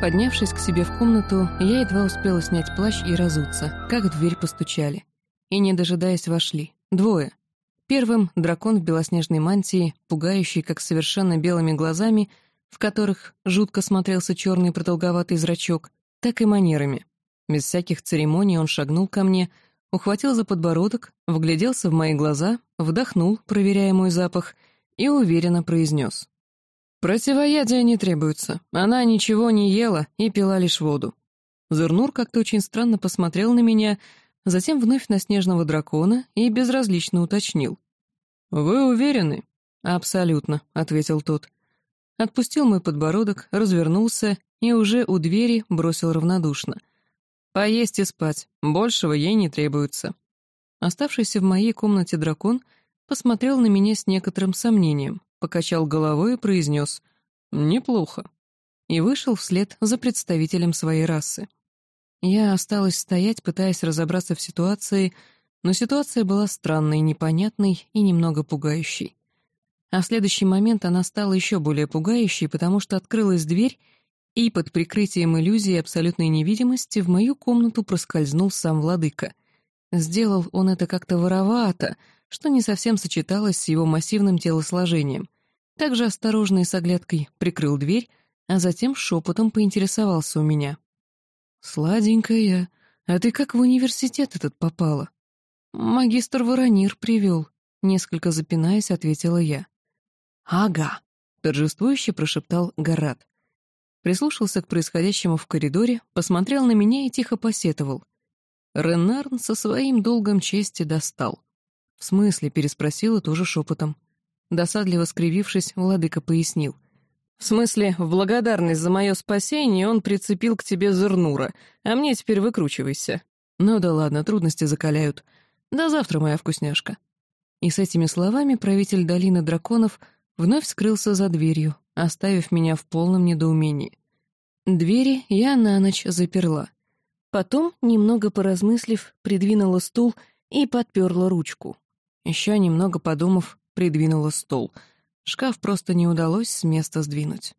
Поднявшись к себе в комнату, я едва успела снять плащ и разуться, как в дверь постучали. И, не дожидаясь, вошли. Двое. Первым — дракон в белоснежной мантии, пугающий, как совершенно белыми глазами, в которых жутко смотрелся черный продолговатый зрачок, так и манерами. Без всяких церемоний он шагнул ко мне, ухватил за подбородок, вгляделся в мои глаза, вдохнул, проверяя мой запах, и уверенно произнес. «Противоядия не требуется. Она ничего не ела и пила лишь воду». Зернур как-то очень странно посмотрел на меня, затем вновь на снежного дракона и безразлично уточнил. «Вы уверены?» «Абсолютно», — ответил тот. Отпустил мой подбородок, развернулся и уже у двери бросил равнодушно. «Поесть и спать. Большего ей не требуется». Оставшийся в моей комнате дракон посмотрел на меня с некоторым сомнением, покачал головой и произнес «Неплохо» и вышел вслед за представителем своей расы. Я осталась стоять, пытаясь разобраться в ситуации, но ситуация была странной, непонятной и немного пугающей. А в следующий момент она стала еще более пугающей, потому что открылась дверь, и под прикрытием иллюзии абсолютной невидимости в мою комнату проскользнул сам владыка. Сделал он это как-то воровато, что не совсем сочеталось с его массивным телосложением. Также осторожно и с оглядкой прикрыл дверь, а затем шепотом поинтересовался у меня. «Сладенькая, а ты как в университет этот попала?» «Магистр Воронир привел», — несколько запинаясь, ответила я. «Ага», — торжествующе прошептал Гарат. Прислушался к происходящему в коридоре, посмотрел на меня и тихо посетовал. Ренарн со своим долгом чести достал. «В смысле?» — переспросила тоже шепотом. Досадливо скривившись, владыка пояснил. В смысле, в благодарность за мое спасение он прицепил к тебе Зернура, а мне теперь выкручивайся. Ну да ладно, трудности закаляют. До завтра, моя вкусняшка. И с этими словами правитель долины драконов вновь скрылся за дверью, оставив меня в полном недоумении. Двери я на ночь заперла. Потом, немного поразмыслив, придвинула стул и подперла ручку. Еще немного подумав, придвинула стол — Шкаф просто не удалось с места сдвинуть.